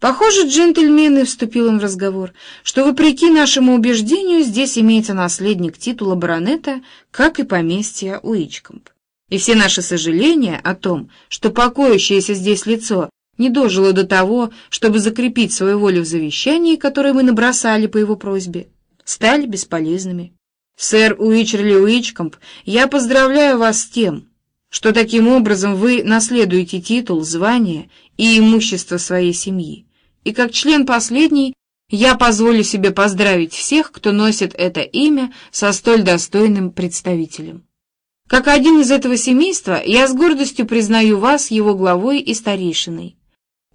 Похоже, джентльмены, — вступил он в разговор, — что, вопреки нашему убеждению, здесь имеется наследник титула баронета, как и поместья Уичкомп. И все наши сожаления о том, что покоящееся здесь лицо не дожило до того, чтобы закрепить свою волю в завещании, которое мы набросали по его просьбе, стали бесполезными. Сэр Уичерли Уичкомп, я поздравляю вас с тем, что таким образом вы наследуете титул, звание и имущество своей семьи и как член последней я позволю себе поздравить всех, кто носит это имя со столь достойным представителем. Как один из этого семейства, я с гордостью признаю вас его главой и старейшиной.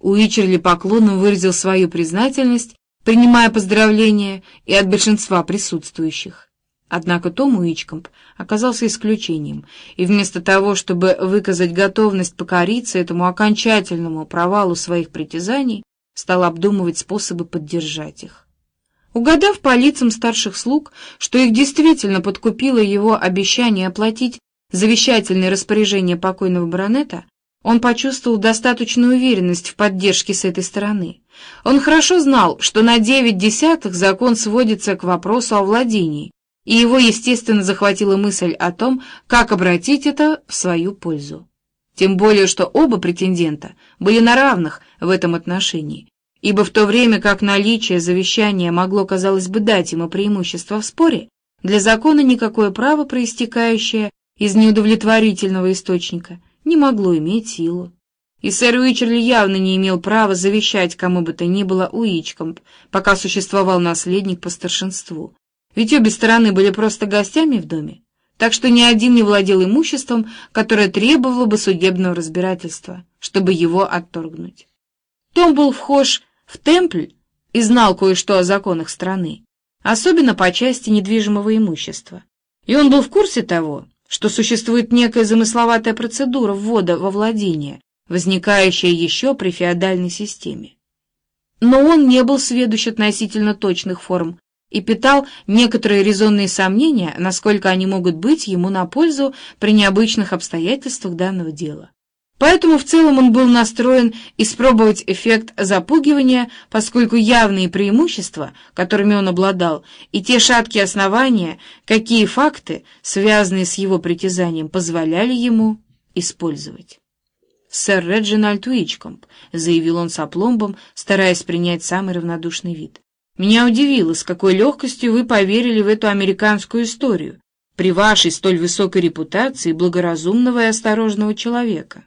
Уичерли поклоном выразил свою признательность, принимая поздравления и от большинства присутствующих. Однако Том Уичкомп оказался исключением, и вместо того, чтобы выказать готовность покориться этому окончательному провалу своих притязаний, стал обдумывать способы поддержать их. Угадав по лицам старших слуг, что их действительно подкупило его обещание оплатить завещательные распоряжения покойного баронета, он почувствовал достаточную уверенность в поддержке с этой стороны. Он хорошо знал, что на девять десятых закон сводится к вопросу о владении, и его, естественно, захватила мысль о том, как обратить это в свою пользу. Тем более, что оба претендента были на равных в этом отношении, ибо в то время как наличие завещания могло, казалось бы, дать ему преимущество в споре, для закона никакое право, проистекающее из неудовлетворительного источника, не могло иметь силу. И сэр Уичерли явно не имел права завещать кому бы то ни было Уичкомп, пока существовал наследник по старшинству. Ведь обе стороны были просто гостями в доме так что ни один не владел имуществом, которое требовало бы судебного разбирательства, чтобы его отторгнуть. Том был вхож в темпль и знал кое-что о законах страны, особенно по части недвижимого имущества. И он был в курсе того, что существует некая замысловатая процедура ввода во владение, возникающая еще при феодальной системе. Но он не был сведущ относительно точных форм и питал некоторые резонные сомнения, насколько они могут быть ему на пользу при необычных обстоятельствах данного дела. Поэтому в целом он был настроен испробовать эффект запугивания, поскольку явные преимущества, которыми он обладал, и те шаткие основания, какие факты, связанные с его притязанием, позволяли ему использовать. «Сэр Реджинальд Уичкомп», — заявил он с опломбом, стараясь принять самый равнодушный вид. Меня удивило, с какой легкостью вы поверили в эту американскую историю при вашей столь высокой репутации благоразумного и осторожного человека.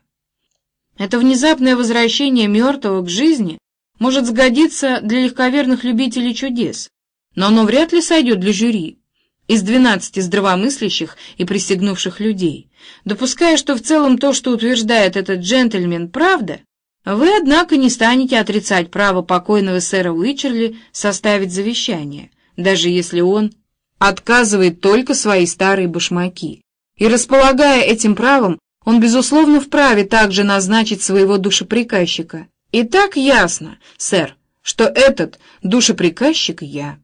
Это внезапное возвращение мертвого к жизни может сгодиться для легковерных любителей чудес, но оно вряд ли сойдет для жюри из двенадцати здравомыслящих и присягнувших людей. Допуская, что в целом то, что утверждает этот джентльмен, правда, вы, однако, не станете отрицать право покойного сэра Уичерли составить завещание, даже если он отказывает только свои старые башмаки. И располагая этим правом, он, безусловно, вправе также назначить своего душеприказчика. И так ясно, сэр, что этот душеприказчик я.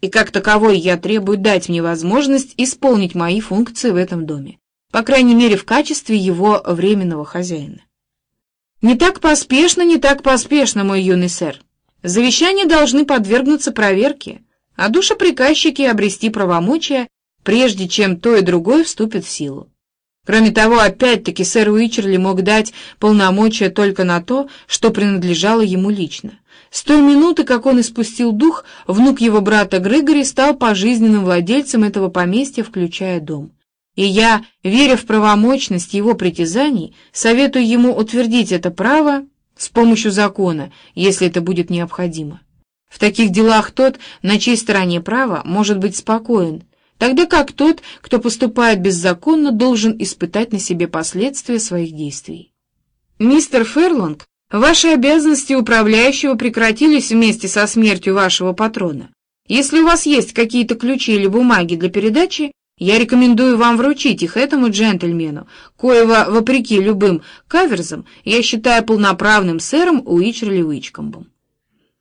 И как таковой я требую дать мне возможность исполнить мои функции в этом доме, по крайней мере, в качестве его временного хозяина. Не так поспешно, не так поспешно, мой юный сэр. Завещания должны подвергнуться проверке, а душеприказчики обрести правомочия, прежде чем то и другое вступит в силу. Кроме того, опять-таки сэр Уичерли мог дать полномочия только на то, что принадлежало ему лично. С той минуты, как он испустил дух, внук его брата Грегори стал пожизненным владельцем этого поместья, включая дом. И я, веря в правомочность его притязаний, советую ему утвердить это право с помощью закона, если это будет необходимо. В таких делах тот, на чьей стороне право, может быть спокоен, тогда как тот, кто поступает беззаконно, должен испытать на себе последствия своих действий. Мистер Ферлонг, ваши обязанности управляющего прекратились вместе со смертью вашего патрона. Если у вас есть какие-то ключи или бумаги для передачи, я рекомендую вам вручить их этому джентльмену, коего, вопреки любым каверзам, я считаю полноправным сэром Уичерли Уичкомбом.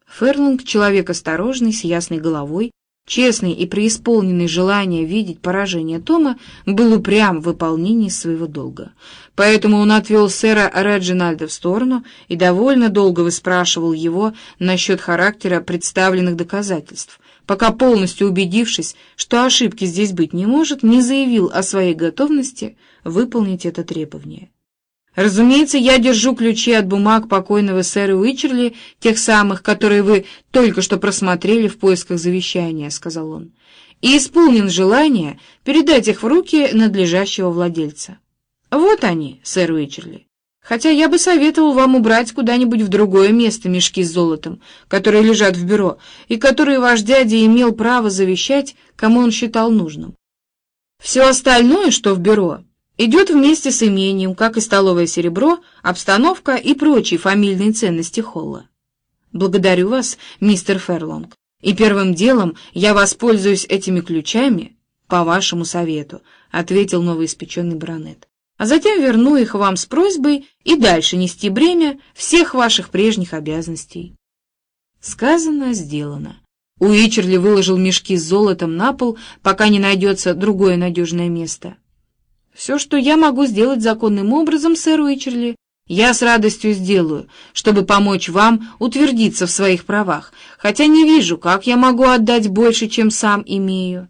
Ферлинг, человек осторожный, с ясной головой, честный и преисполненный желания видеть поражение Тома, был упрям в выполнении своего долга. Поэтому он отвел сэра Реджинальда в сторону и довольно долго выспрашивал его насчет характера представленных доказательств, пока полностью убедившись, что ошибки здесь быть не может, не заявил о своей готовности выполнить это требование. Разумеется, я держу ключи от бумаг покойного сэра Уичерли, тех самых, которые вы только что просмотрели в поисках завещания, — сказал он, — и исполнен желание передать их в руки надлежащего владельца. Вот они, сэр Уичерли. Хотя я бы советовал вам убрать куда-нибудь в другое место мешки с золотом, которые лежат в бюро, и которые ваш дядя имел право завещать, кому он считал нужным. Все остальное, что в бюро, идет вместе с имением, как и столовое серебро, обстановка и прочие фамильные ценности Холла. Благодарю вас, мистер Ферлонг, и первым делом я воспользуюсь этими ключами по вашему совету, ответил новоиспеченный баронет. А затем верну их вам с просьбой и дальше нести бремя всех ваших прежних обязанностей. Сказано, сделано. Уичерли выложил мешки с золотом на пол, пока не найдется другое надежное место. Все, что я могу сделать законным образом, сэр Уичерли, я с радостью сделаю, чтобы помочь вам утвердиться в своих правах, хотя не вижу, как я могу отдать больше, чем сам имею.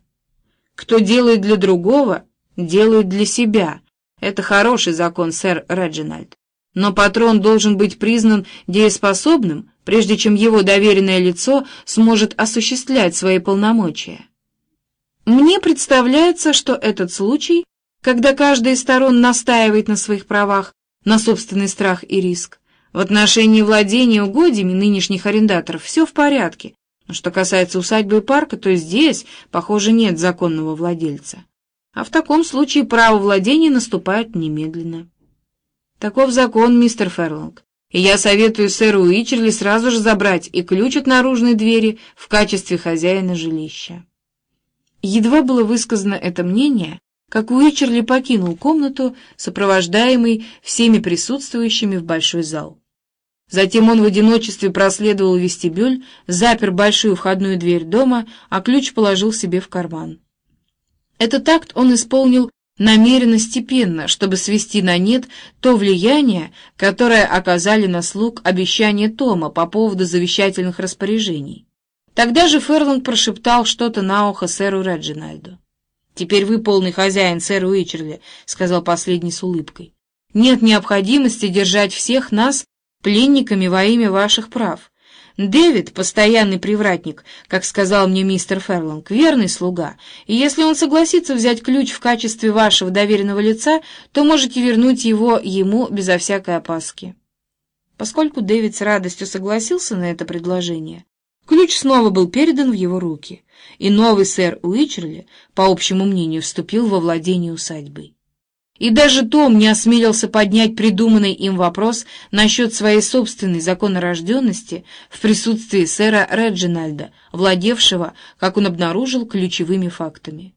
Кто делает для другого, делает для себя. Это хороший закон, сэр Реджинальд. Но патрон должен быть признан дееспособным, прежде чем его доверенное лицо сможет осуществлять свои полномочия. Мне представляется, что этот случай когда каждая из сторон настаивает на своих правах, на собственный страх и риск. В отношении владения угодьями нынешних арендаторов все в порядке, но что касается усадьбы и парка, то здесь, похоже, нет законного владельца. А в таком случае право владения наступает немедленно. Таков закон, мистер Ферлонг, и я советую сэру Уичерли сразу же забрать и ключ от наружной двери в качестве хозяина жилища. Едва было высказано это мнение, как Уичерли покинул комнату, сопровождаемый всеми присутствующими в большой зал. Затем он в одиночестве проследовал вестибюль, запер большую входную дверь дома, а ключ положил себе в карман. Этот акт он исполнил намеренно степенно, чтобы свести на нет то влияние, которое оказали на слуг обещания Тома по поводу завещательных распоряжений. Тогда же Ферланд прошептал что-то на ухо сэру Реджинальду. «Теперь вы полный хозяин, сэр Уичерли», — сказал последний с улыбкой. «Нет необходимости держать всех нас пленниками во имя ваших прав. Дэвид — постоянный привратник, как сказал мне мистер Ферлонг, верный слуга, и если он согласится взять ключ в качестве вашего доверенного лица, то можете вернуть его ему безо всякой опаски». Поскольку Дэвид с радостью согласился на это предложение, ключ снова был передан в его руки и новый сэр Уичерли, по общему мнению, вступил во владение усадьбой. И даже Том не осмелился поднять придуманный им вопрос насчет своей собственной законорожденности в присутствии сэра Реджинальда, владевшего, как он обнаружил, ключевыми фактами.